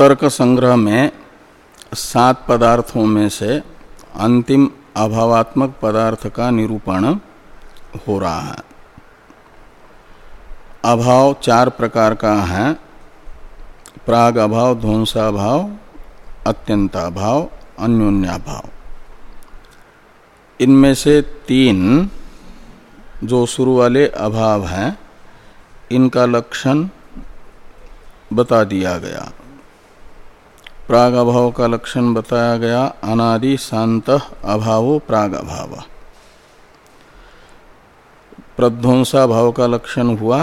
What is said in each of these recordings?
तर्क संग्रह में सात पदार्थों में से अंतिम अभावात्मक पदार्थ का निरूपण हो रहा है। अभाव चार प्रकार का है। प्राग अभाव ध्वंसाभाव अत्यंताभाव अन्योन्याभाव इनमें से तीन जो शुरू वाले अभाव हैं, इनका लक्षण बता दिया गया। प्राग अभाव का लक्षण बताया गया, अनादि शांत अभावो प्राग अभाव प्रध्वंसा भाव का लक्षण हुआ,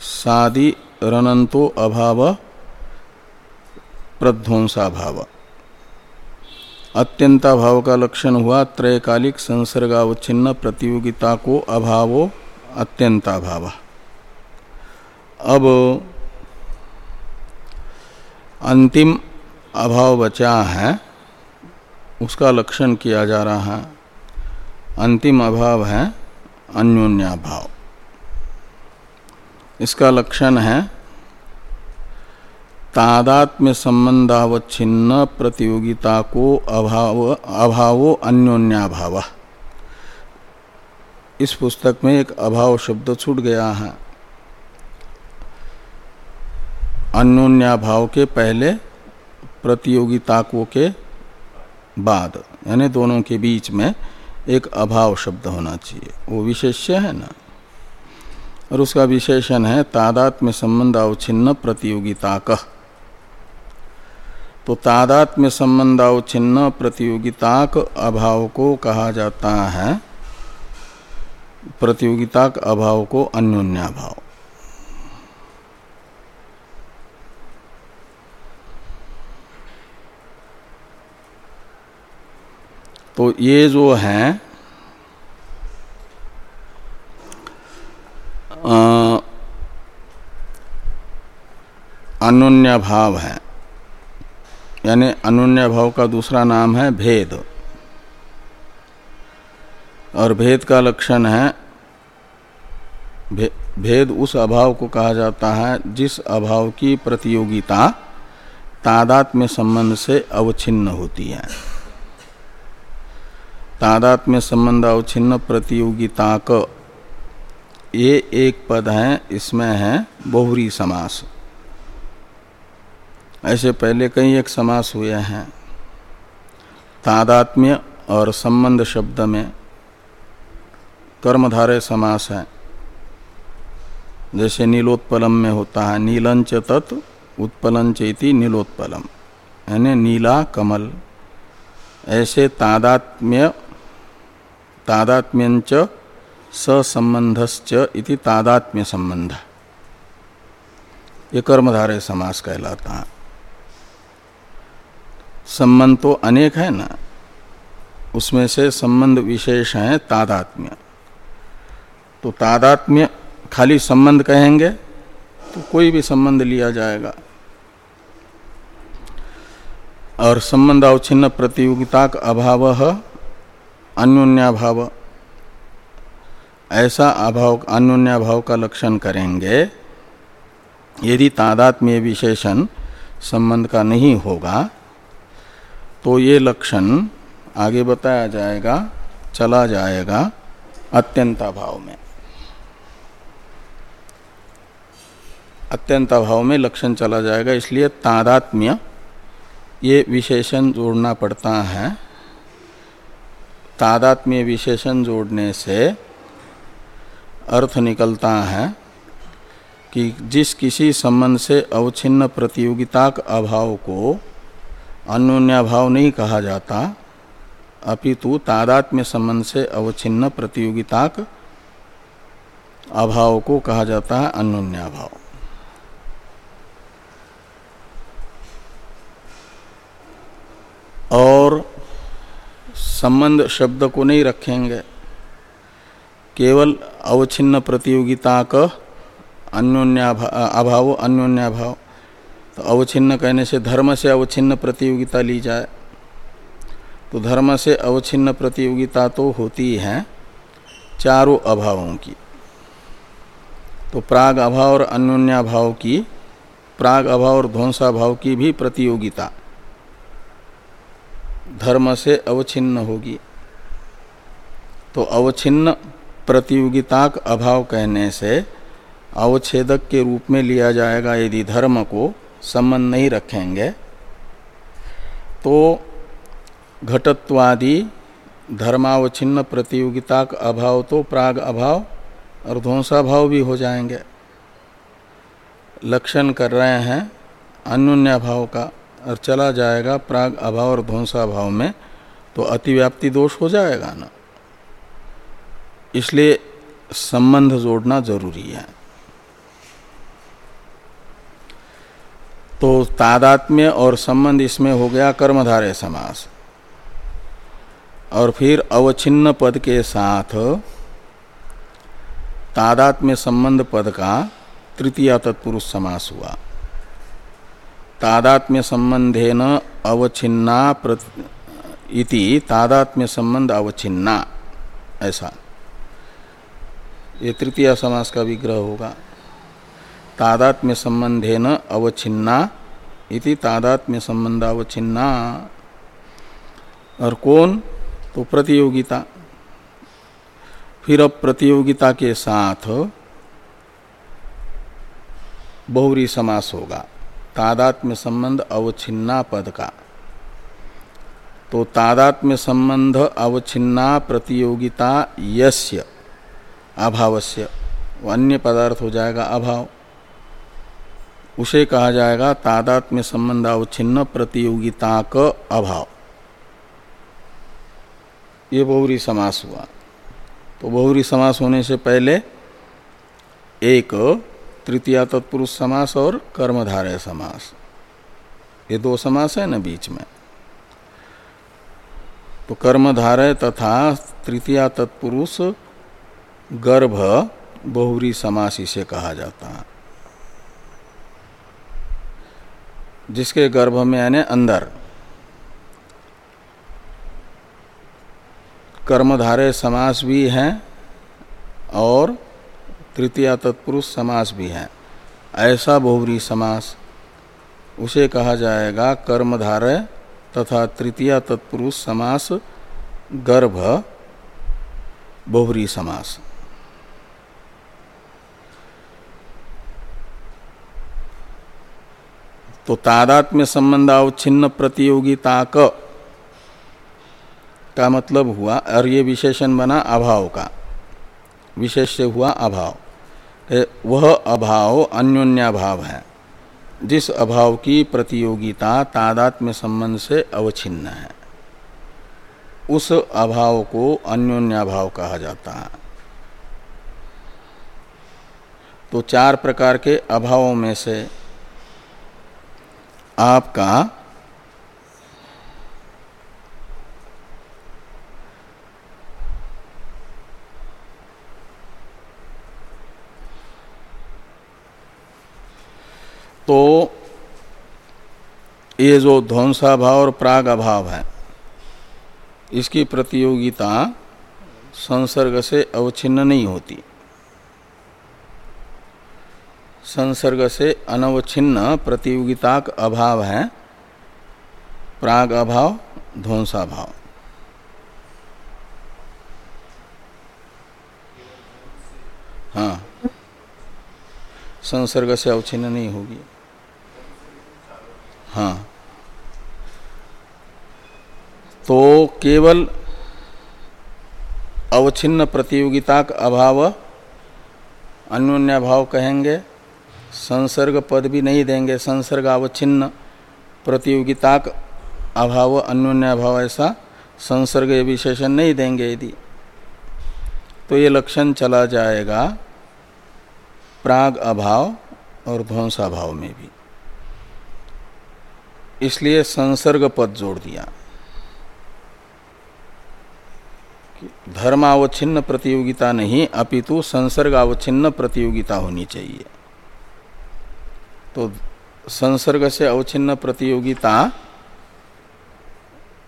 सादि रनंतो अभाव प्रध्वंसा भाव अत्यंता भाव का लक्षण हुआ, त्रैकालिक संसर्गावच्छिन्न प्रतियोगिता को अभावो अत्यंता भाव अब अंतिम अभाव बचा है, उसका लक्षण किया जा रहा है। अंतिम अभाव है अन्योन्याभाव। इसका लक्षण है, तादात्म्य संबंधावच्छिन्न प्रतियोगिता को अभाव, अभावो अन्योन्याभाव। इस पुस्तक में एक अभाव शब्द छूट गया है। अन्योन्याभाव के पहले प्रतियोगिताकों के बाद, यानी दोनों के बीच में एक अभाव शब्द होना चाहिए। वो विशेष्य है ना? और उसका विशेषण है तादात्म्य संबंध अवच्छिन्न प्रतियोगिता का तो तादात्म्य संबंध अवच्छिन्न प्रतियोगिताक अभाव को कहा जाता है। प्रतियोगिताक अभाव को अन्योन्याभाव। तो ये जो है अनुन्य भाव है। यानी अनुन्य भाव का दूसरा नाम है भेद। और भेद का लक्षण है भे, भेद उस अभाव को कहा जाता है जिस अभाव की प्रतियोगिता तादात्म्य संबंध से अवच्छिन्न होती है। तादात्म्य संबंध अवच्छिन्न प्रतियोगिता क ये एक पद है, इसमें है बहुरी समास। ऐसे पहले कई एक समास हुए हैं। तादात्म्य और संबंध शब्द में कर्मधारय समास है। जैसे नीलोत्पलम में होता है, नीलंच तत् उत्पलंच इति नीलोत्पलम, यानी नीला कमल। ऐसे तादात्म्य तादात्म्यंच ससंबंधश्च इति तादात्म्य संबंध ये कर्मधारय समास कहलाता है। संबंध तो अनेक है ना? उसमें से संबंध विशेष है तादात्म्य। तो तादात्म्य खाली संबंध कहेंगे तो कोई भी संबंध लिया जाएगा। और संबंध अवच्छिन्न प्रतियोगिता का अभाव अन्योन्याभाव। ऐसा अभाव, अन्योन्याभाव का लक्षण करेंगे। यदि तादात्म्य विशेषण संबंध का नहीं होगा तो ये लक्षण आगे बताया जाएगा, चला जाएगा अत्यंताभाव में। अत्यंताभाव में लक्षण चला जाएगा, इसलिए तादात्म्य ये विशेषण जोड़ना पड़ता है। तादात्म्य विशेषण जोड़ने से अर्थ निकलता है कि जिस किसी संबंध से अवच्छिन्न प्रतियोगिता अभाव को अन्योन्याभाव नहीं कहा जाता, अपितु तादात्म्य संबंध से अवच्छिन्न प्रतियोगिता अभाव को कहा जाता है अन्योन्याभाव। और संबंध शब्द को नहीं रखेंगे। केवल अवच्छिन्न प्रतियोगिता का अन्योन्याभाव अभाव अन्योन्याभाव तो अवच्छिन्न कहने से धर्म से अवच्छिन्न प्रतियोगिता ली जाए। तो धर्म से अवच्छिन्न प्रतियोगिता तो होती है चारों अभावों की। तो प्राग अभाव और अन्योन्याभाव की, प्राग अभाव और ध्वंसाभाव की भी प्रतियोगिता। धर्म से अवच्छिन्न होगी। तो अवच्छिन्न प्रतियोगिता का अभाव कहने से अवच्छेदक के रूप में लिया जाएगा। यदि धर्म को संबंध नहीं रखेंगे तो घटत्वादि धर्मावच्छिन्न प्रतियोगिता का अभाव तो प्राग अभाव और ध्वंसाभाव भी हो जाएँगे। लक्षण कर रहे हैं अन्योन्याभाव का। और चला जाएगा प्राग अभाव और ध्वंसाभाव में तो अतिव्याप्ति दोष हो जाएगा ना। इसलिए संबंध जोड़ना ज़रूरी है। तो तादात्म्य और संबंध इसमें हो गया कर्मधारय समास। और फिर अवच्छिन्न पद के साथ तादात्म्य संबंध पद का तृतीय तत्पुरुष समास हुआ। तादात्म्य संबंधे न अवच्छिन्ना इति तादात्म्य संबंध अवच्छिन्ना। ऐसा। ये तृतीय समास का विग्रह होगा। तादात्म्य संबंधे न अवच्छिन्ना इति तादात्म्य संबंध अवच्छिन्ना। और कौन? तो प्रतियोगिता। फिर अब प्रतियोगिता के साथ बहुरी समास होगा। तादात्म्य संबंध अवच्छिन्ना पद का तो तादात्म्य संबंध अवच्छिन्ना प्रतियोगिता यस्य, अभावस्य अन्य पदार्थ हो जाएगा अभाव। उसे कहा जाएगा तादात्म्य संबंध अवच्छिन्न प्रतियोगिता का अभाव। ये बहुरी समास हुआ। तो बहुरी समास होने से पहले एक तृतीया तत्पुरुष समास और कर्मधारय समास। ये दो समास है ना बीच में। तो कर्मधारय तथा तृतीया तत्पुरुष गर्भ बहुरी समास इसे कहा जाता है। जिसके गर्भ में यानी अंदर। कर्मधारय समास भी है और तृतीया तत्पुरुष समास भी है। ऐसा बहुरी समास, उसे कहा जाएगा कर्मधारय तथा तृतीया तत्पुरुष समास गर्भ बहुरी समास। तो तादात्म्य संबंध अवच्छिन्न प्रतियोगिता का मतलब हुआ, और ये विशेषण बना अभाव का, विशेष से हुआ अभाव। वह अभाव अन्योन्याभाव है। जिस अभाव की प्रतियोगिता तादात्म्य संबंध से अवच्छिन्न है, उस अभाव को अन्योन्याभाव कहा जाता है। तो चार प्रकार के अभावों में से आपका तो ये जो ध्वंसा भाव और प्राग अभाव है, इसकी प्रतियोगिता संसर्ग से अवच्छिन्न नहीं होती। संसर्ग से अनवच्छिन्न प्रतियोगिता का अभाव है प्राग अभाव ध्वंसा संसर्ग से अवच्छिन्न नहीं होगी। हाँ। तो केवल अवच्छिन्न प्रतियोगिता का अभाव अन्योन्या भाव कहेंगे, संसर्ग पद भी नहीं देंगे, संसर्ग अवच्छिन्न प्रतियोगिता का अभाव अन्योन्या भाव ऐसा संसर्ग विशेषण नहीं देंगे यदि। तो ये लक्षण चला जाएगा। प्राग अभाव और ध्वंसाभाव में भी। इसलिए संसर्ग पद जोड़ दिया। धर्मावच्छिन्न प्रतियोगिता नहीं, अपितु संसर्ग अवच्छिन्न प्रतियोगिता होनी चाहिए। तो संसर्ग से अवच्छिन्न प्रतियोगिता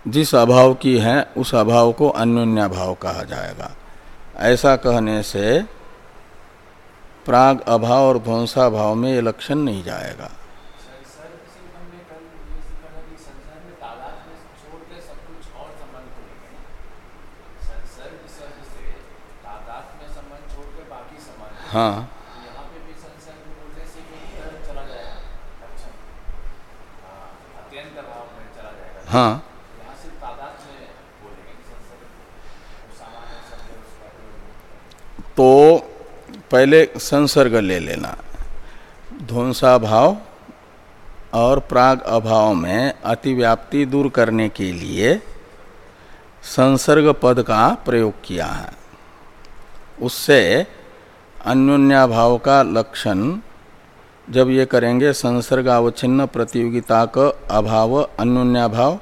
जिस अभाव की है, उस अभाव को अन्योन्याभाव कहा जाएगा। ऐसा कहने से प्राग अभाव और ध्वंसा भाव में ये लक्षण नहीं जाएगा। हाँ। हाँ। तो पहले संसर्ग ले लेना। ध्वंसा भाव और प्राग अभाव में अतिव्याप्ति दूर करने के लिए संसर्ग पद का प्रयोग किया है। उससे अन्योन्याभाव का लक्षण, जब ये करेंगे संसर्ग अवच्छिन्न प्रतियोगिता का अभाव अन्योन्याभाव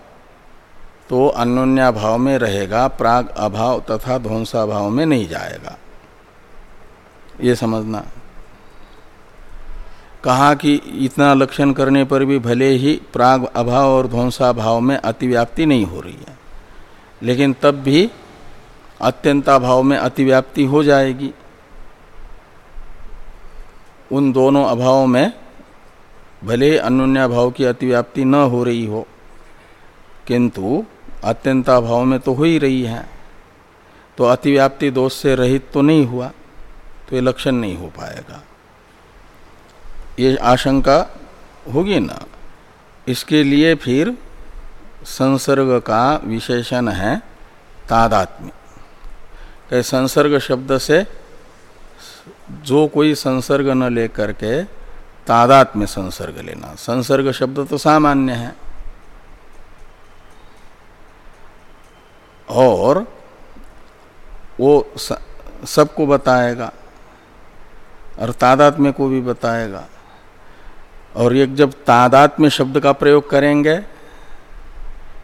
तो अन्योन्याभाव में रहेगा प्राग अभाव तथा ध्वंसाभाव में नहीं जाएगा। ये समझना। कहा कि इतना लक्षण करने पर भी भले ही प्राग अभाव और ध्वंसाभाव में अतिव्याप्ति नहीं हो रही है, लेकिन तब भी अत्यंताभाव में अतिव्याप्ति हो जाएगी। उन दोनों अभावों में भले भाव की अतिव्याप्ति न हो रही हो, किंतु अत्यंताभाव में तो हो ही रही है। तो अतिव्याप्ति दोष से रहित तो नहीं हुआ। तो लक्षण नहीं हो पाएगा। ये आशंका होगी ना? इसके लिए फिर संसर्ग का विशेषण है तादात्म्य। संसर्ग शब्द से जो कोई संसर्ग न लेकर के तादात्म्य संसर्ग लेना। संसर्ग शब्द तो सामान्य है। और वो सबको बताएगा। और तादात्म्य को भी बताएगा। और एक जब तादात्म्य शब्द का प्रयोग करेंगे,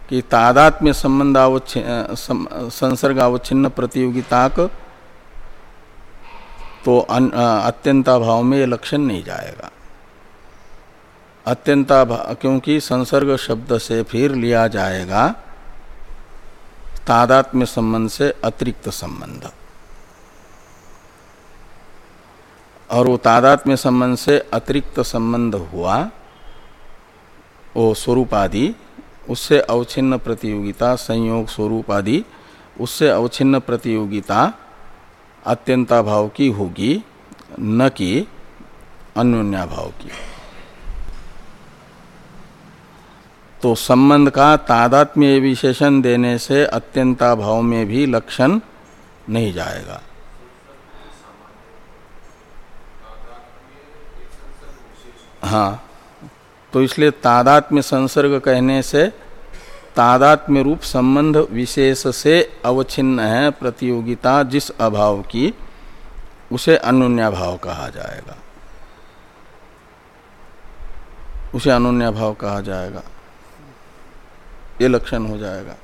कि तादात्म्य संबंध संसर्ग अवच्छिन्न प्रतियोगिता तो अत्यंता भाव में ये लक्षण नहीं जाएगा। अत्यंता क्योंकि संसर्ग शब्द से फिर लिया जाएगा तादात्म्य संबंध से अतिरिक्त संबंध। और वो तादात्म्य संबंध से अतिरिक्त संबंध हुआ, वो स्वरूप आदि उससे अवच्छिन्न प्रतियोगिता, संयोग स्वरूप आदि उससे अवच्छिन्न प्रतियोगिता अत्यंता भाव की होगी, न कि अन्योन्या भाव की तो संबंध का तादात्म्य विशेषण देने से अत्यंता भाव में भी लक्षण नहीं जाएगा। हाँ तो इसलिए तादात्म्य संसर्ग कहने से तादात्म्य रूप संबंध विशेष से अवच्छिन्न है प्रतियोगिता जिस अभाव की, उसे अनुन्याभाव कहा जाएगा। उसे अनुन्याभाव कहा जाएगा। ये लक्षण हो जाएगा।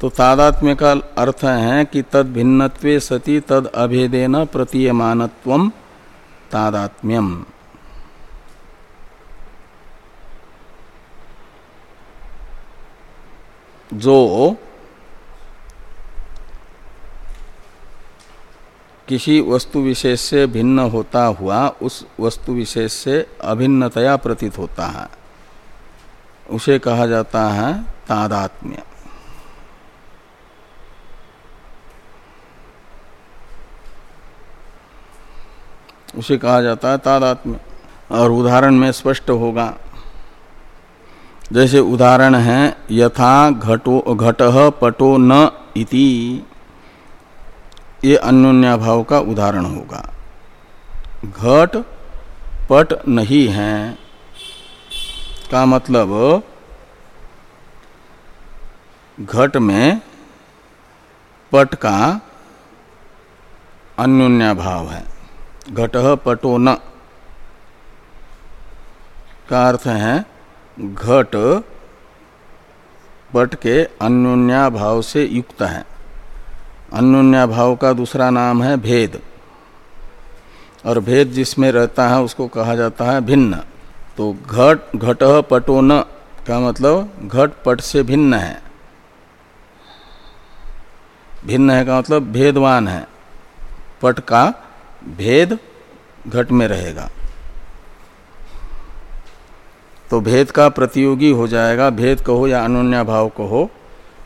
तो तादात्म्य का अर्थ है कि तद भिन्नत्वे सती तद अभेदेन प्रतीयमानत्व तादात्म्यम। जो किसी वस्तु विशेष से भिन्न होता हुआ, उस वस्तु विशेष से अभिन्नतया प्रतीत होता है। उसे कहा जाता है तादात्म्य। उसे कहा जाता है तादात्म्य। और उदाहरण में स्पष्ट होगा। जैसे उदाहरण है, यथा घटो, घट पटो न इति। ये अन्योन्याभाव का उदाहरण होगा। घट, पट नहीं है। का मतलब? घट में पट का अन्योन्याभाव है। घट पटो न। का अर्थ है? घट पट के अन्योन्या भाव से युक्त है। अन्योन्या भाव का दूसरा नाम है भेद। और भेद जिसमें रहता है, उसको कहा जाता है भिन्न। तो घट घट पटो न का मतलब? घट पट से भिन्न है। भिन्न है का मतलब भेदवान है। पट का भेद घट में रहेगा। तो भेद का प्रतियोगी हो जाएगा, भेद कहो या अनुन्या भाव कहो,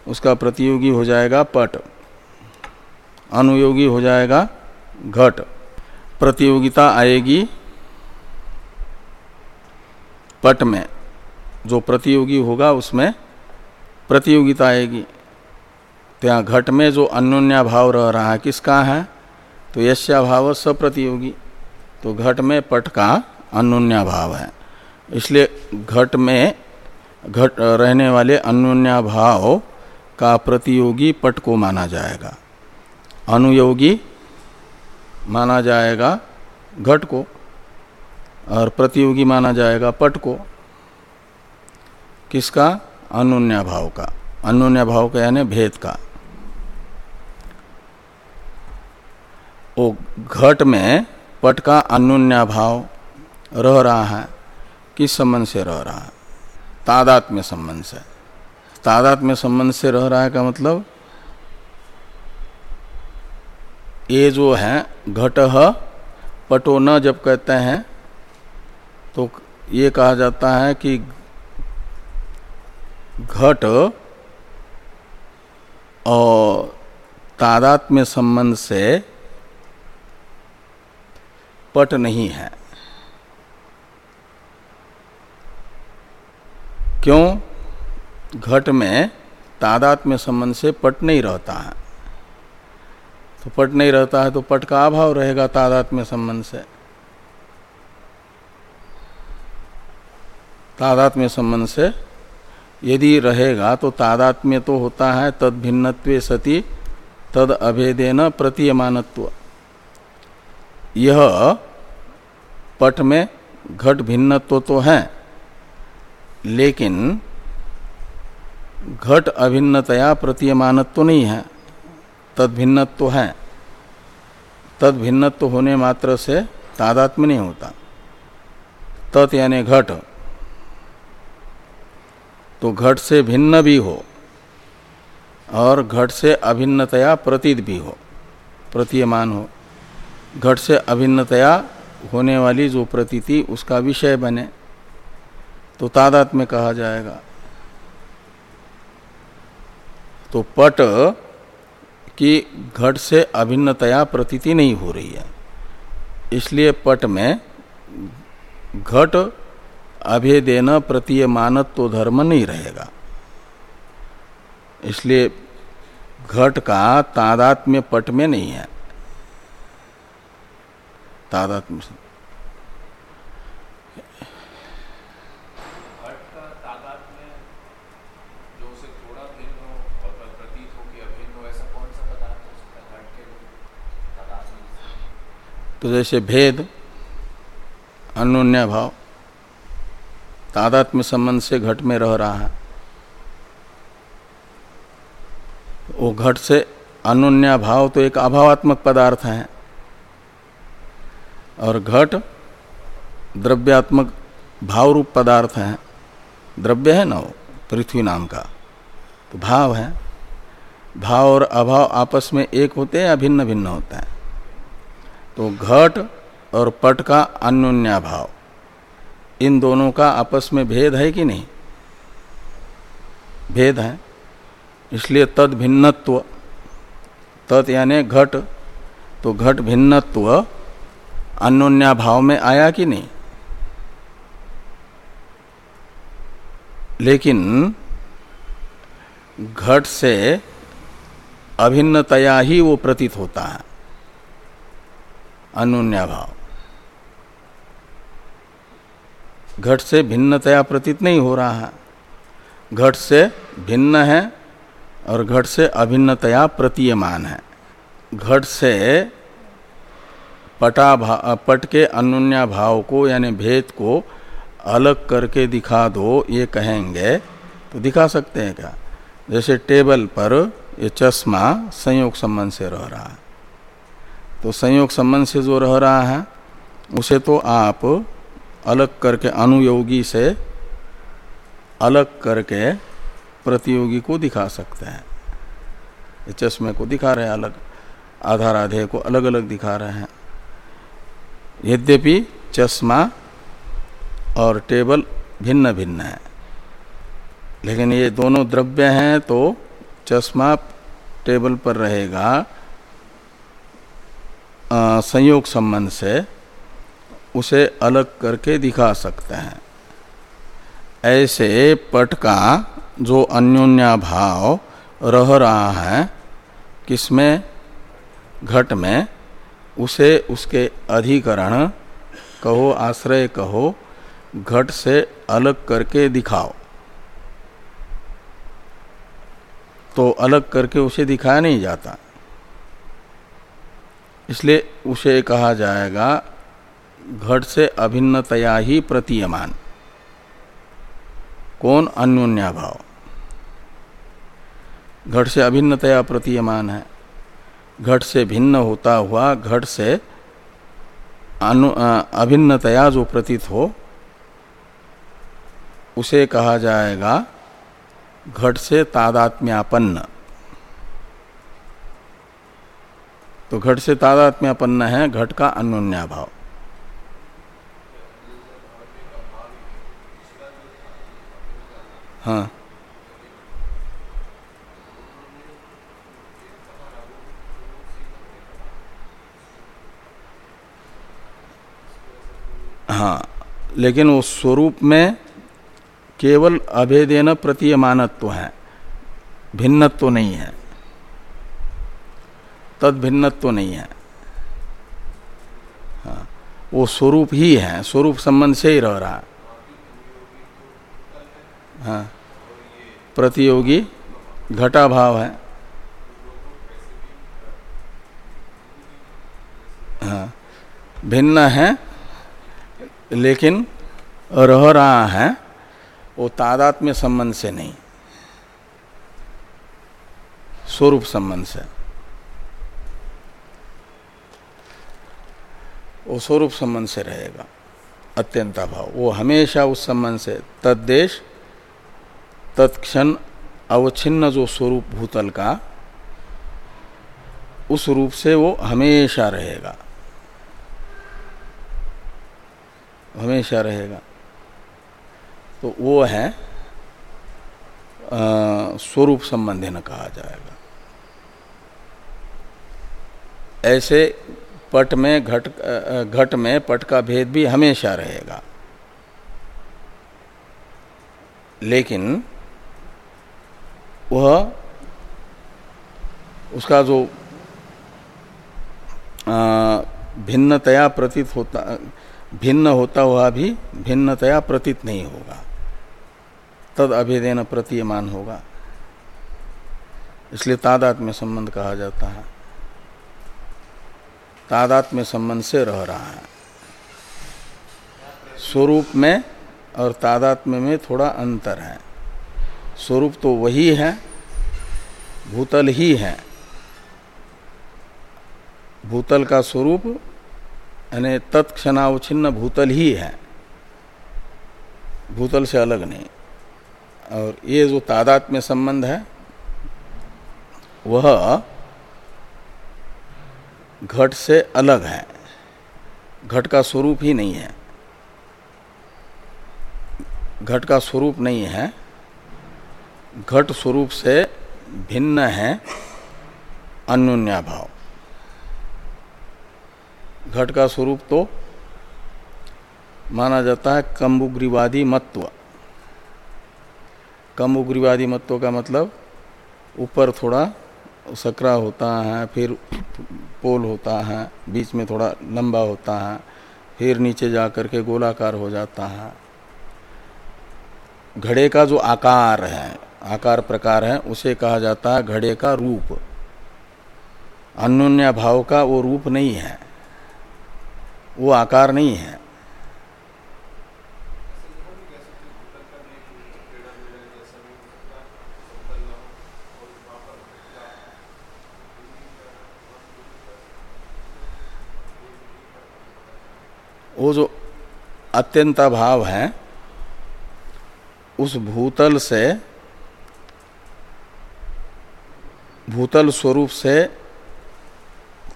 उसका प्रतियोगी हो जाएगा पट। अनुयोगी हो जाएगा घट। प्रतियोगिता आएगी पट में। जो प्रतियोगी होगा उसमें प्रतियोगिता आएगी। तो यहाँ घट में जो अन्योन्या भाव रह रहा है, किसका है? तो यश्या भाव सप्रतियोगी। तो घट में पट का अन्योन्या भाव है। इसलिए घट में घट रहने वाले अन्योन्या भाव का प्रतियोगी पट को माना जाएगा। अनुयोगी माना जाएगा घट को और प्रतियोगी माना जाएगा पट को। किसका? अनुन्या भाव का। अनुन्या भाव का यानी भेद का। वो घट में पट का अनुन्या भाव रह रहा है, किस संबंध से रह रहा है? तादात्म्य संबंध से। तादात्म्य संबंध से रह रहा है का मतलब ये जो है, घट पटो न जब कहते हैं तो ये कहा जाता है कि घट और तादात्म्य संबंध से पट नहीं है। क्यों? घट में तादात्म्य संबंध से पट नहीं रहता है। तो पट नहीं रहता है तो पट का अभाव रहेगा तादात्म्य संबंध से। तादात्म्य संबंध से यदि रहेगा तो तादात्म्य तो होता है, तद भिन्नत्व सती, तद अभेदेन प्रतीयमानत्व। यह पट में घट भिन्नत्व तो है, लेकिन घट अभिन्नतया प्रतीयमानत्व तो नहीं है, तद भिन्नत्व तो है। तद भिन्नत्व तो होने मात्र से तादात्म्य नहीं होता। तत् यानी घट। तो घट से भिन्न भी हो और घट से अभिन्नतया प्रतीत भी हो, प्रतीयमान हो। घट से अभिन्नतया होने वाली जो प्रतीति, उसका विषय बने तो तादात में कहा जाएगा। तो पट की घट से अभिन्नतया प्रतीति नहीं हो रही है। इसलिए पट में घट अभेदेन प्रतीयमानत्व तो धर्म नहीं रहेगा। इसलिए घट का तादात्म्य पट में नहीं है। तादात्म्य तो जैसे भेद अनुन्या भाव तादात्म्य संबंध से घट में रह रहा है। वो घट से अनुन्या भाव तो एक अभावात्मक पदार्थ है। और घट द्रव्यात्मक भाव रूप पदार्थ है। द्रव्य है ना वो? पृथ्वी नाम का। तो भाव है। भाव और अभाव आपस में एक होते हैं या भिन्न भिन्न होता है? तो घट और पट का अन्योन्या भाव। इन दोनों का आपस में भेद है कि नहीं? भेद है। इसलिए तद भिन्नत्व तत् यानी घट। तो घट भिन्नत्व अन्योन्या भाव में आया कि नहीं? लेकिन घट से अभिन्नतया ही वो प्रतीत होता है अनुन्या भाव घट से भिन्नतया प्रतीत नहीं हो रहा है। घट से भिन्न है और घट से अभिन्नतया प्रतीयमान है। घट से पटा पट के अनुन्या भाव को, यानी भेद को अलग करके दिखा दो, ये कहेंगे। तो दिखा सकते हैं क्या? जैसे टेबल पर ये चश्मा संयोग संबंध से रह रहा है। तो संयोग संबंध से जो रह रहा है, उसे तो आप अलग करके अनुयोगी से अलग करके प्रतियोगी को दिखा सकते हैं। चश्मे को दिखा रहे हैं अलग, आधार आधे को अलग अलग दिखा रहे हैं। यद्यपि चश्मा और टेबल भिन्न भिन्न है, लेकिन ये दोनों द्रव्य हैं तो चश्मा टेबल पर रहेगा संयोग संबंध से उसे अलग करके दिखा सकते हैं। ऐसे पट का जो अन्योन्या भाव रह रहा है, किसमें? घट में उसे उसके अधिकरण कहो, आश्रय कहो, घट से अलग करके दिखाओ। तो अलग करके उसे दिखाया नहीं जाता। इसलिए उसे कहा जाएगा, घट से अभिन्नतया ही प्रतीयमान। कौन अन्योन्या भाव घट से अभिन्नतया प्रतीयमान है। घट से भिन्न होता हुआ, घट से अनु अभिन्नतया जो प्रतीत हो, उसे कहा जाएगा घट से तादात्म्यापन्न। तो घट से तादात्म्यापन्न है, घट का अन्योन्या भाव हाँ। हाँ लेकिन उस स्वरूप में केवल अभेदेन प्रतीयमानत्व है, भिन्नत्व नहीं है तद भिन्नत्व नहीं है। हाँ वो स्वरूप ही है, स्वरूप संबंध से ही रह रहा हाँ। प्रतियोगी घटा भाव है। हाँ भिन्न है लेकिन रह रहा है, वो तादात्म्य संबंध से नहीं, स्वरूप संबंध से। वो स्वरूप संबंध से रहेगा, अत्यंत भाव वो हमेशा उस संबंध से, तद्देश, तत्क्षण अवच्छिन्न जो स्वरूप भूतल का, उस रूप से वो हमेशा रहेगा। हमेशा रहेगा। तो वो है स्वरूप संबंधी न कहा जाएगा। ऐसे पट में घट घट में पट का भेद भी हमेशा रहेगा। लेकिन वह, उसका जो भिन्नतया प्रतीत होता भिन्न होता हुआ भी भिन्नतया प्रतीत नहीं होगा। तद अभेदेन प्रतीयमान होगा। इसलिए तादात में संबंध कहा जाता है। तादात में संबंध से रह रहा है। स्वरूप में और तादात्म्य में थोड़ा अंतर है। स्वरूप तो वही है, भूतल ही है। भूतल का स्वरूप यानी तत्क्षणावच्छिन्न भूतल ही है। भूतल से अलग नहीं। और ये जो तादात्म्य संबंध है, वह घट से अलग है। घट का स्वरूप ही नहीं है। घट का स्वरूप नहीं है। घट स्वरूप से भिन्न है अन्योन्या भाव घट का स्वरूप तो माना जाता है कम्बुग्रीवादी मत्व। कम्बुग्रीवादी मत्व का मतलब ऊपर थोड़ा सकरा होता है, फिर पोल होता है, बीच में थोड़ा लंबा होता है, फिर नीचे जा कर के गोलाकार हो जाता है। घड़े का जो आकार है, आकार प्रकार है, उसे कहा जाता है घड़े का रूप। अन्योन्या भाव का वो रूप नहीं है। वो आकार नहीं है। वो जो अत्यंता भाव है, उस भूतल से, भूतल स्वरूप से,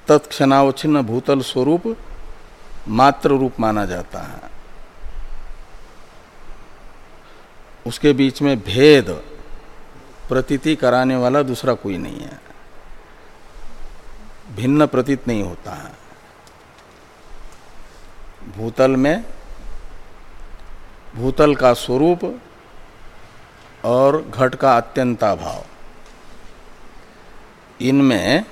तत्क्षणावच्छिन्न भूतल स्वरूप मात्र रूप माना जाता है। उसके बीच में भेद, प्रतीति कराने वाला दूसरा कोई नहीं है। भिन्न प्रतीत नहीं होता है। भूतल में भूतल का स्वरूप और घट का अत्यंता भाव इनमें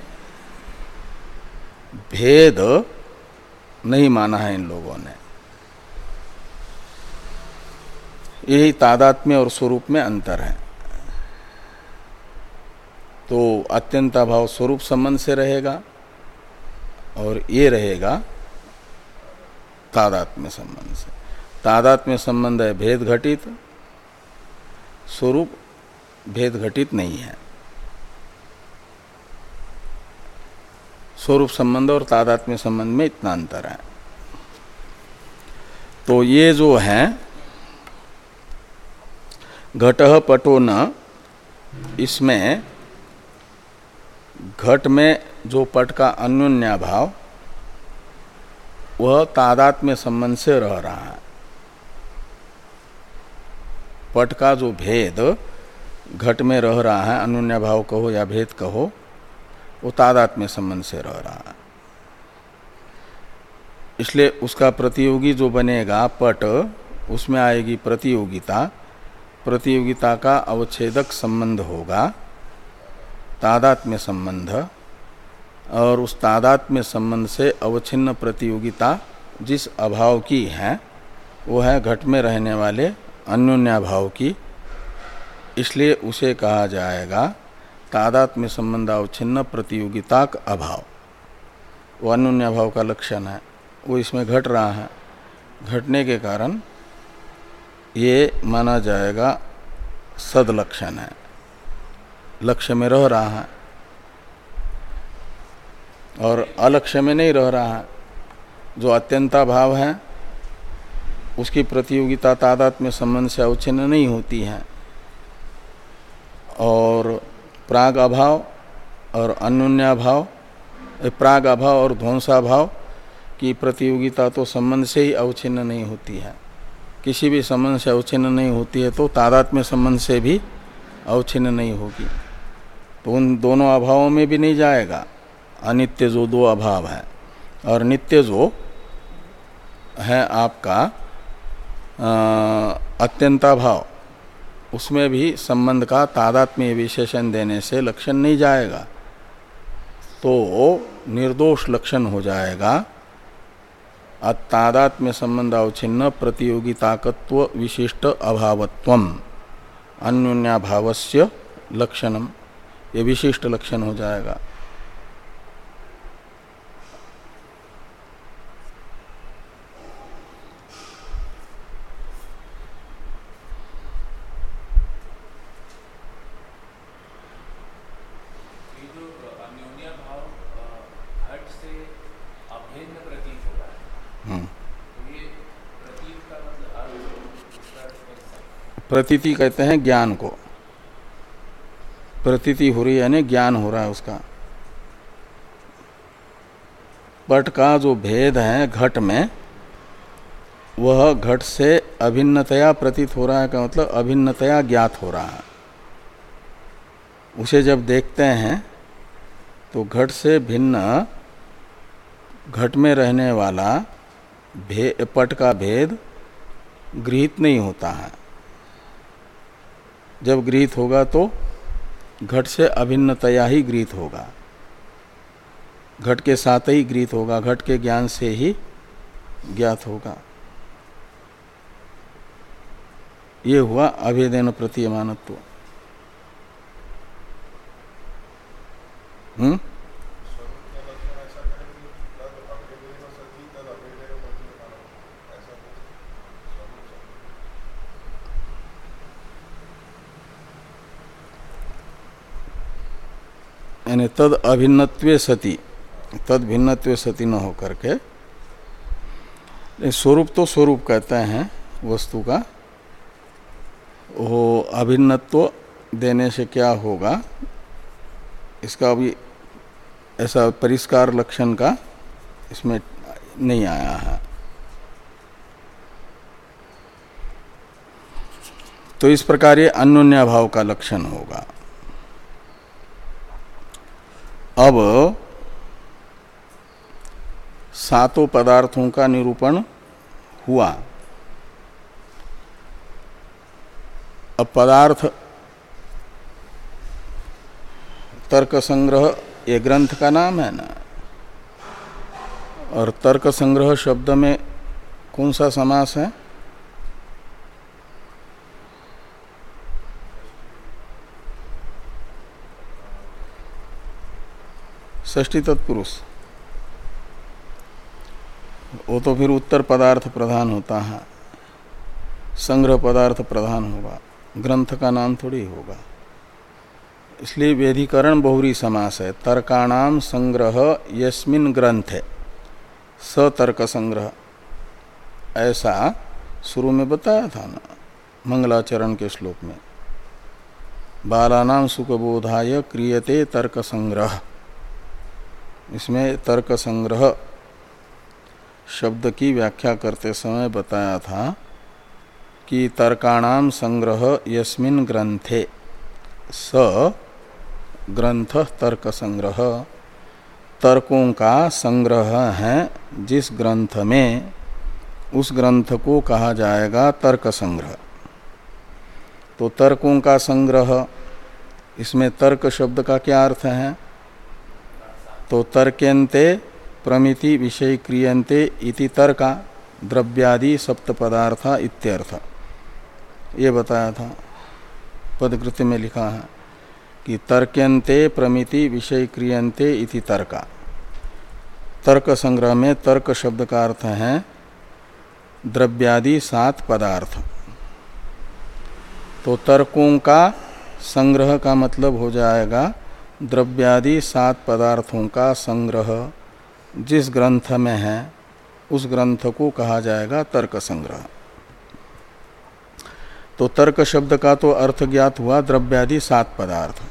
भेद नहीं माना है इन लोगों ने। यही तादात्म्य और स्वरूप में अंतर है। तो अत्यंत अभाव स्वरूप संबंध से रहेगा और ये रहेगा तादात्म्य संबंध से। तादात्म्य संबंध है भेद घटित, स्वरूप भेद घटित नहीं है। स्वरूप संबंध और तादात्म्य संबंध में इतना अंतर है। तो ये जो है, घट पटो न, इसमें घट में जो पट का अन्योन्या भाव, वह तादात्म्य संबंध से रह रहा है। पट का जो भेद, घट में रह रहा है, अन्योन्या भाव कहो या भेद कहो वो तादात्म्य संबंध से रह रहा है। इसलिए उसका प्रतियोगी जो बनेगा पट, उसमें आएगी प्रतियोगिता। प्रतियोगिता का अवच्छेदक संबंध होगा तादात्म्य संबंध, और उस तादात्म्य संबंध से अवच्छिन्न प्रतियोगिता जिस अभाव की है, वो है घट में रहने वाले अन्योन्याभाव की। इसलिए उसे कहा जाएगा तादात्म्य संबंध अवच्छिन्न प्रतियोगिता का अभाव। वो अनुन्य अभाव का लक्षण है। वो इसमें घट रहा है। घटने के कारण ये माना जाएगा सद लक्षण है। लक्ष्य में रह रहा है। और अलक्ष्य में नहीं रह रहा है। जो अत्यंता भाव है, उसकी प्रतियोगिता तादात में संबंध से अवच्छिन्न नहीं होती है। और प्राग अभाव और अन्योन्याभाव प्राग अभाव और ध्वंसाभाव की प्रतियोगिता तो संबंध से ही अवचिन्न नहीं होती है। किसी भी संबंध से अवचिन्न नहीं होती है तो तादात्म्य संबंध से भी अवचिन्न नहीं होगी। तो उन दोनों अभावों में भी नहीं जाएगा। अनित्य जो दो अभाव है और नित्य जो है आपका अत्यंता भाव उसमें भी संबंध का तादात्म्य विशेषण देने से लक्षण नहीं जाएगा। तो निर्दोष लक्षण हो जाएगा। अतादात्म्य संबंध अवच्छिन्न प्रतियोगिताकत्व विशिष्ट अभावत्व अन्योन्याभावस्य लक्षणम, ये विशिष्ट लक्षण हो जाएगा। प्रतीति कहते हैं ज्ञान को। प्रतीति हो रही है यानी ज्ञान हो रहा है उसका। पट का जो भेद है घट में वह घट से अभिन्नतया प्रतीत हो रहा है का मतलब अभिन्नतया ज्ञात हो रहा है। उसे जब देखते हैं तो घट से भिन्न घट में रहने वाला भे, पट का भेद गृहित नहीं होता है। जब गृहित होगा तो घट से अभिन्नतया ही गृहित होगा। घट के साथ ही गृहित होगा, घट के ज्ञान से ही ज्ञात होगा। ये हुआ अभेदन प्रतीयमानत्व। हम्म? यानी तद अभिन्नत्व सती, तद भिन्नत्व सती न होकर के स्वरूप तो स्वरूप कहते हैं वस्तु का, वो अभिन्नत्व देने से क्या होगा, इसका अभी ऐसा परिष्कार लक्षण का इसमें नहीं आया है। तो इस प्रकार ये अन्योन्याभाव का लक्षण होगा। अब सातों पदार्थों का निरूपण हुआ। अब पदार्थ, तर्क संग्रह, ये ग्रंथ का नाम है ना? और तर्क संग्रह शब्द में कौन सा समास है? ष्टी तत्पुरुष। वो तो फिर उत्तर पदार्थ प्रधान होता है। संग्रह पदार्थ प्रधान होगा। ग्रंथ का नाम थोड़ी होगा। इसलिए वेधिकरण बहुरी समास है। तर्काणाम संग्रह यस्मिन ग्रंथ। है सतर्क संग्रह। ऐसा शुरू में बताया था ना, मंगलाचरण के श्लोक में। बालानाम सुखबोधाय क्रियते तर्क संग्रह। इसमें तर्क संग्रह शब्द की व्याख्या करते समय बताया था कि तर्काणाम संग्रह यस्मिन ग्रंथे, स ग्रंथ तर्क संग्रह। तर्कों का संग्रह है जिस ग्रंथ में उस ग्रंथ को कहा जाएगा तर्क संग्रह। तो तर्कों का संग्रह, इसमें तर्क शब्द का क्या अर्थ है? तो तर्कयंते प्रमिति विषय क्रियंते इति तर्का, द्रव्यादि सप्त पदार्थ इत्यर्थ। ये बताया था, पदकृति में लिखा है कि तर्कयंते प्रमिति विषय क्रियंते इति तर्का। तर्क संग्रह में तर्क शब्द का अर्थ है द्रव्यादि सात पदार्थ। तो तर्कों का संग्रह का मतलब हो जाएगा द्रव्यादि सात पदार्थों का संग्रह जिस ग्रंथ में है, उस ग्रंथ को कहा जाएगा तर्क संग्रह। तो तर्क शब्द का तो अर्थ ज्ञात हुआ द्रव्यादि सात पदार्थ।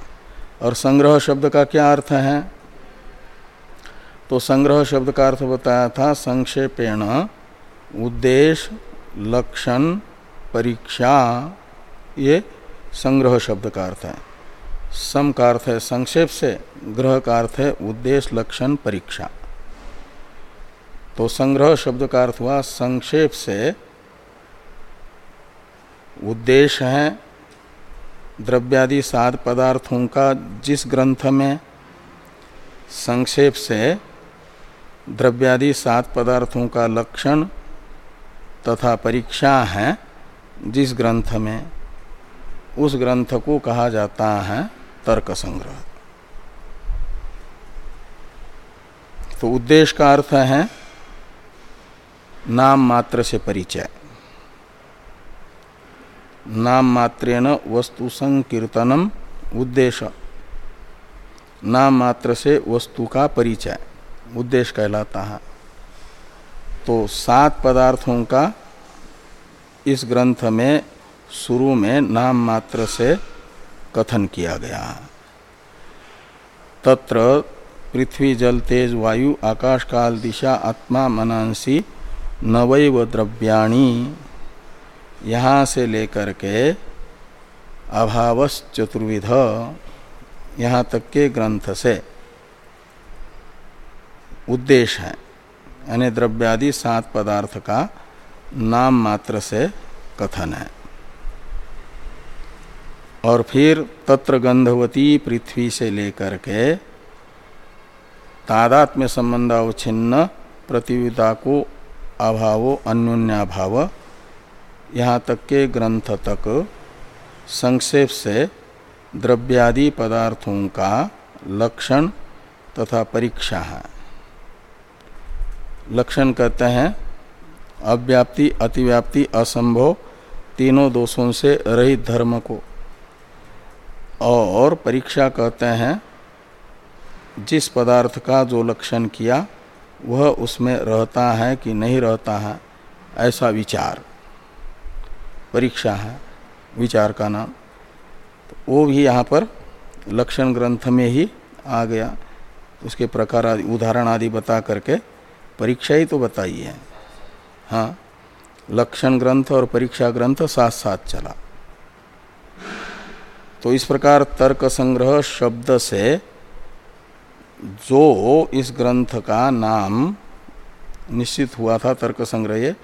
और संग्रह शब्द का क्या अर्थ है? तो संग्रह शब्द का अर्थ बताया था संक्षेपेण उद्देश्य लक्षण, परीक्षा, ये संग्रह शब्द का अर्थ है। सम का अर्थ है संक्षेप से, ग्रह का अर्थ है उद्देश्य, लक्षण, परीक्षा। तो संग्रह शब्द का अर्थ हुआ संक्षेप से, उद्देश्य है द्रव्यादि सात पदार्थों का जिस ग्रंथ में, संक्षेप से द्रव्यादि सात पदार्थों का लक्षण तथा परीक्षा है जिस ग्रंथ में, उस ग्रंथ को कहा जाता है तर्क संग्रह। तो उद्देश्य का अर्थ है नाम मात्र से परिचय। नाम मात्रेण वस्तु संकीर्तनम उद्देश्य। नाम मात्र से वस्तु का परिचय, उद्देश्य कहलाता है। तो सात पदार्थों का इस ग्रंथ में, शुरू में नाम मात्र से कथन किया गया। तत्र पृथ्वी जल तेज वायु आकाश काल दिशा आत्मा मनांसी नवैव द्रव्याणी। यहाँ से लेकर के अभावस चतुर्विध यहाँ तक के ग्रंथ से उद्देश्य है। यानी द्रव्यादि सात पदार्थ का नाम मात्र से कथन है। और फिर तत्र गंधवती पृथ्वी से लेकर के तादात्म्य संबंध अवच्छिन्न प्रतियोगिता को अभावो अन्योन्याभाव, यहाँ तक के ग्रंथ तक संक्षेप से द्रव्यादि पदार्थों का लक्षण तथा परीक्षा है। लक्षण कहते हैं, अव्याप्ति, अतिव्याप्ति, असंभव, तीनों दोषों से रहित धर्म को। और परीक्षा कहते हैं, जिस पदार्थ का जो लक्षण किया, वह उसमें रहता है कि नहीं रहता है, ऐसा विचार। परीक्षा है, विचार का नाम। तो वो भी यहाँ पर लक्षण ग्रंथ में ही आ गया। उसके प्रकार आदि, उदाहरण आदि बता करके परीक्षा ही तो बताई है। हाँ लक्षण ग्रंथ और परीक्षा ग्रंथ साथ साथ चला। तो इस प्रकार तर्क संग्रह शब्द से जो इस ग्रंथ का नाम निश्चित हुआ था, तर्क संग्रह,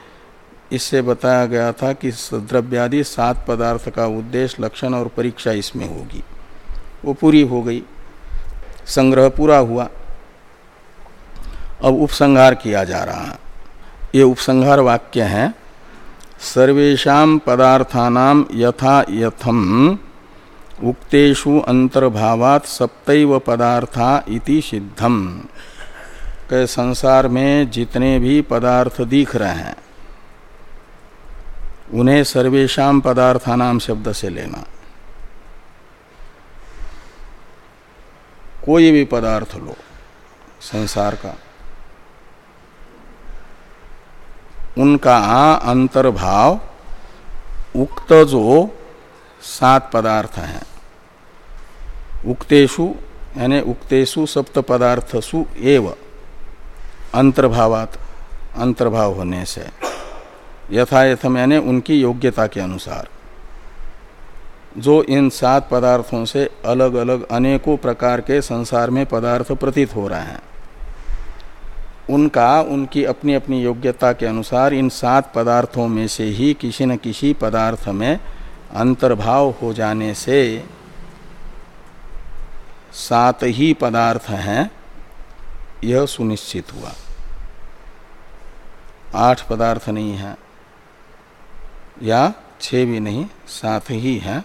इससे बताया गया था कि द्रव्यादि सात पदार्थ का उद्देश्य, लक्षण और परीक्षा इसमें होगी। वो पूरी हो गई। संग्रह पूरा हुआ। अब उपसंहार किया जा रहा है। ये उपसंहार वाक्य है सर्वेशा पदार्थानाम यथा यथम उक्तेषु अंतर्भावात सप्तव पदार्था इति सिद्धम। के संसार में जितने भी पदार्थ दिख रहे हैं, उन्हें सर्वेशा पदार्थानाम शब्द से लेना। कोई भी पदार्थ लो, संसार का, उनका अंतर्भाव उक्त जो सात पदार्थ हैं। उक्तेशु यानी उक्तेशु सप्त पदार्थसु एव, अंतर्भावात, अंतर्भाव होने से। यथायथम, यानी उनकी योग्यता के अनुसार। जो इन सात पदार्थों से अलग अलग अनेकों प्रकार के संसार में पदार्थ प्रतीत हो रहे हैं, उनका, उनकी अपनी अपनी योग्यता के अनुसार इन सात पदार्थों में से ही किसी न किसी पदार्थ में अंतर्भाव हो जाने से सात ही पदार्थ हैं, यह सुनिश्चित हुआ। आठ पदार्थ नहीं है, या छह भी नहीं, सात ही हैं,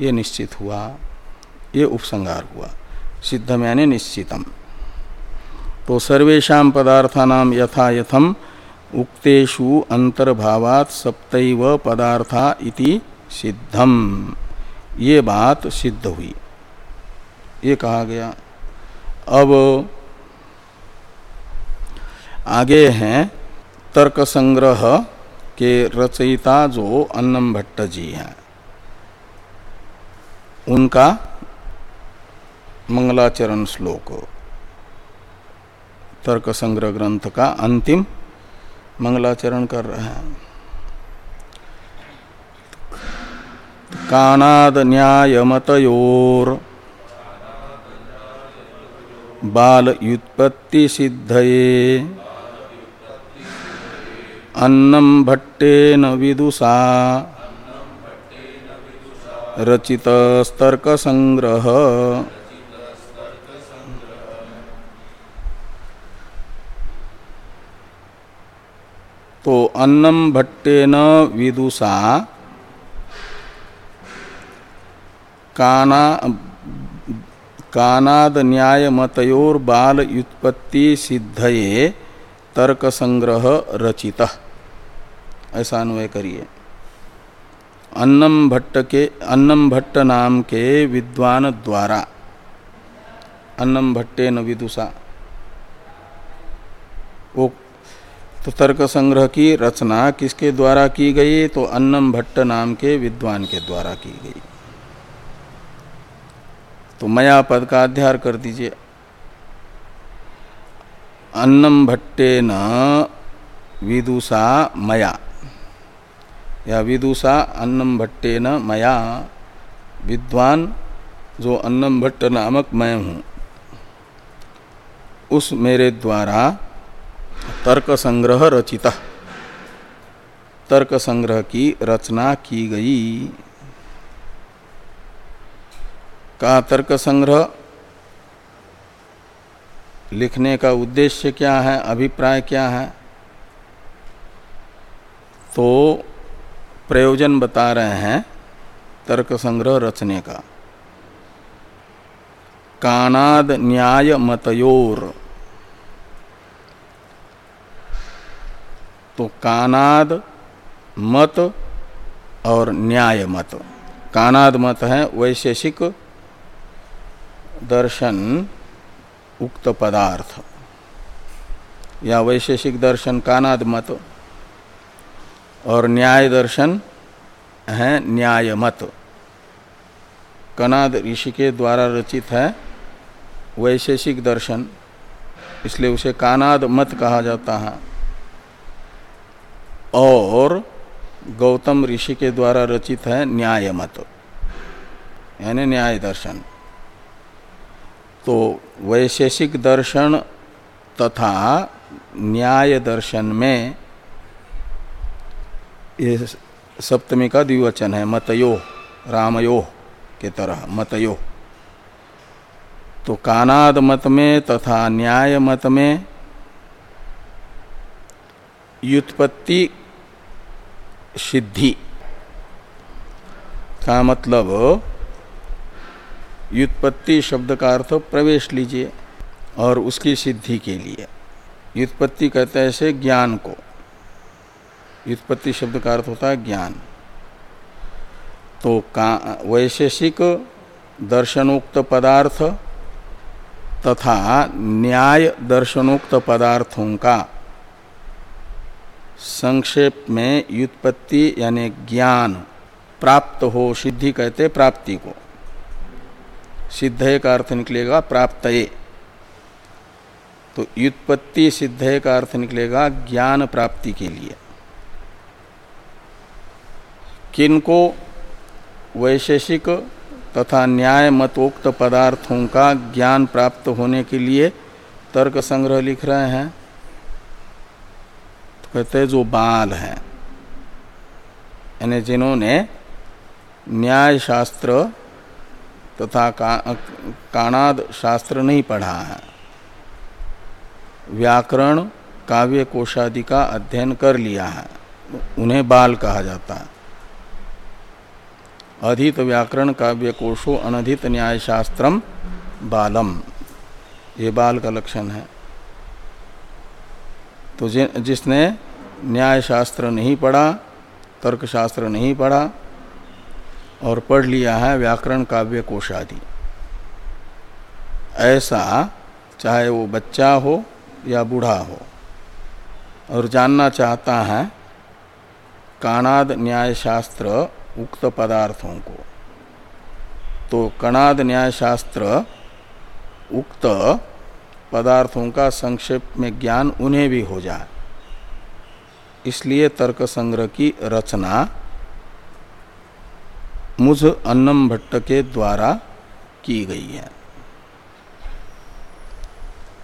ये निश्चित हुआ, ये उपसंगार हुआ। सिद्धम यानी निश्चितम। तो सर्वेशा पदार्थानाम यथा यथम उक्तेषु अंतर्भावात सप्तव पदार्था इति सिद्धम। ये बात सिद्ध हुई। ये कहा गया। अब आगे हैं तर्क संग्रह के रचयिता जो अन्नम भट्ट जी हैं। उनका मंगलाचरण श्लोक। तर्क संग्रह ग्रंथ का अंतिम मंगलाचरण कर रहे हैं। कानाद न्याय मतोर बाल युत्पत्ति सिद्धये अन्नम भट्टेन विदुषा रचित स्तर्क संग्रह तो अन्नम भट्टेन विदुषा काना कानाद न्याय मतयोर बाल युत्पत्ति सिद्धये तर्क संग्रह रचिता। ऐसा अन्वय करिए। अन्नम भट्ट के अन्नम भट्ट नाम के विद्वान द्वारा। अन्नम भट्टे न विदुषा। वो तो तर्क संग्रह की रचना किसके द्वारा की गई? तो अन्नम भट्ट नाम के विद्वान के द्वारा की गई। तो मया पद का अध्यार कर दीजिए। अन्नम भट्टे न विदुषा मया। या विदुषा अन्नम भट्टे न मया। विद्वान, जो अन्नम भट्ट नामक मैं हूँ, उस मेरे द्वारा तर्क संग्रह रचिता। तर्क संग्रह की रचना की गई। का तर्क संग्रह लिखने का उद्देश्य क्या है, अभिप्राय क्या है तो प्रयोजन बता रहे हैं तर्क संग्रह रचने का। कानाद न्याय मतयोर। तो कानाद मत और न्याय मत। कानाद मत है वैशेषिक दर्शन उक्त पदार्थ। या वैशेषिक दर्शन कानाद मत और न्याय दर्शन है न्याय मत। कनाद ऋषि के द्वारा रचित है वैशेषिक दर्शन, इसलिए उसे कानाद मत कहा जाता है। और गौतम ऋषि के द्वारा रचित है न्याय मत, यानी न्याय दर्शन। तो वैशेषिक दर्शन तथा न्याय दर्शन में ये सप्तमी का द्विवचन है मतयो रामयो के तरह मतयो तो कानाद मत में तथा न्याय मत में युत्पत्ति सिद्धि का मतलब युत्पत्ति शब्द का अर्थ प्रवेश लीजिए और उसकी सिद्धि के लिए। युत्पत्ति कहते हैं ऐसे ज्ञान को। युत्पत्ति शब्द का अर्थ होता है ज्ञान। तो का, वैशेषिक दर्शनोक्त पदार्थ तथा न्याय दर्शनोक्त पदार्थों का संक्षेप में युत्पत्ति यानी ज्ञान प्राप्त हो, सिद्धि कहते प्राप्ति को। सिद्ध का अर्थ निकलेगा प्राप्त तो युत्पत्ति सिद्ध का अर्थ निकलेगा ज्ञान प्राप्ति के लिए। किनको वैशेषिक तथा न्याय मतोक्त पदार्थों का ज्ञान प्राप्त होने के लिए तर्क संग्रह लिख रहे हैं तो कहते हैं जो बाल हैं, यानी जिन्होंने न्याय शास्त्र तथा का, काणाद शास्त्र नहीं पढ़ा है। व्याकरण काव्य कोशादि का अध्ययन कर लिया है। उन्हें बाल कहा जाता है। अधित व्याकरण काव्य कोशो अनधित न्याय शास्त्रम बालम। ये बाल का लक्षण है। तो जिसने न्याय शास्त्र नहीं पढ़ा तर्क शास्त्र नहीं पढ़ा और पढ़ लिया है व्याकरण काव्य कोश आदि ऐसा चाहे वो बच्चा हो या बूढ़ा हो। और जानना चाहता है कानाद न्याय शास्त्र उक्त पदार्थों को। तो कणाद न्याय शास्त्र उक्त पदार्थों का संक्षेप में ज्ञान उन्हें भी हो जाए। इसलिए तर्क संग्रह की रचना मुझ अन्नम भट्ट के द्वारा की गई है।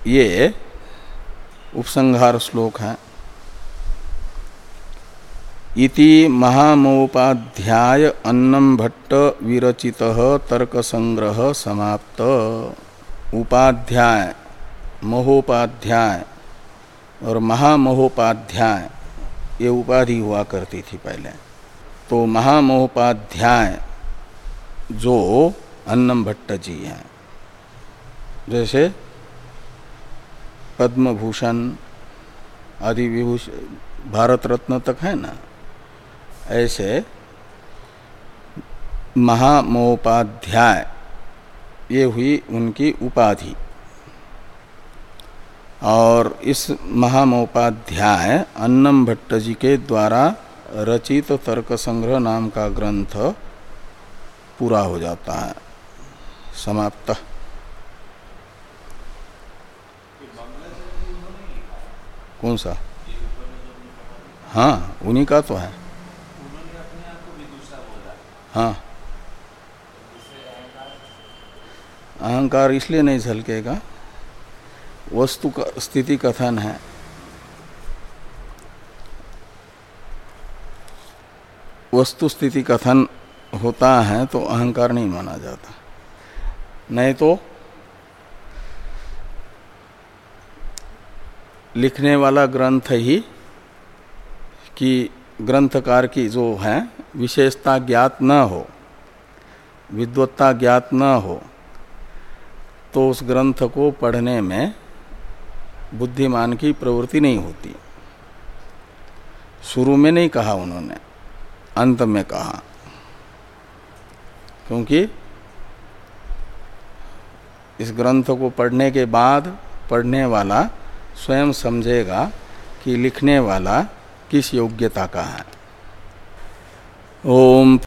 ये उपसंहार श्लोक है। इति महामोपाध्याय अन्नम भट्ट विरचित तर्क संग्रह समाप्त। उपाध्याय, महोपाध्याय और महामहोपाध्याय, ये उपाधि हुआ करती थी पहले। तो महामहोपाध्याय जो अन्नम भट्ट जी हैं, जैसे पद्म भूषण आदि विभूषण भारत रत्न तक है ना, ऐसे महामोपाध्याय, ये हुई उनकी उपाधि। और इस महामोपाध्याय अन्नम भट्ट जी के द्वारा रचित तर्क संग्रह नाम का ग्रंथ पूरा हो जाता है। समाप्त। कौन सा? हाँ उन्हीं का तो है। हाँ। अहंकार इसलिए नहीं झलकेगा। वस्तु का, स्थिति कथन है। वस्तु स्थिति कथन होता है तो अहंकार नहीं माना जाता। नहीं तो लिखने वाला ग्रंथ ही कि ग्रंथकार की जो है, विशेषता ज्ञात न हो, विद्वत्ता ज्ञात न हो तो उस ग्रंथ को पढ़ने में बुद्धिमान की प्रवृत्ति नहीं होती। शुरू में नहीं कहा उन्होंने। अंत में कहा। क्योंकि इस ग्रंथ को पढ़ने के बाद पढ़ने वाला स्वयं समझेगा कि लिखने वाला किस योग्यता का है। ओम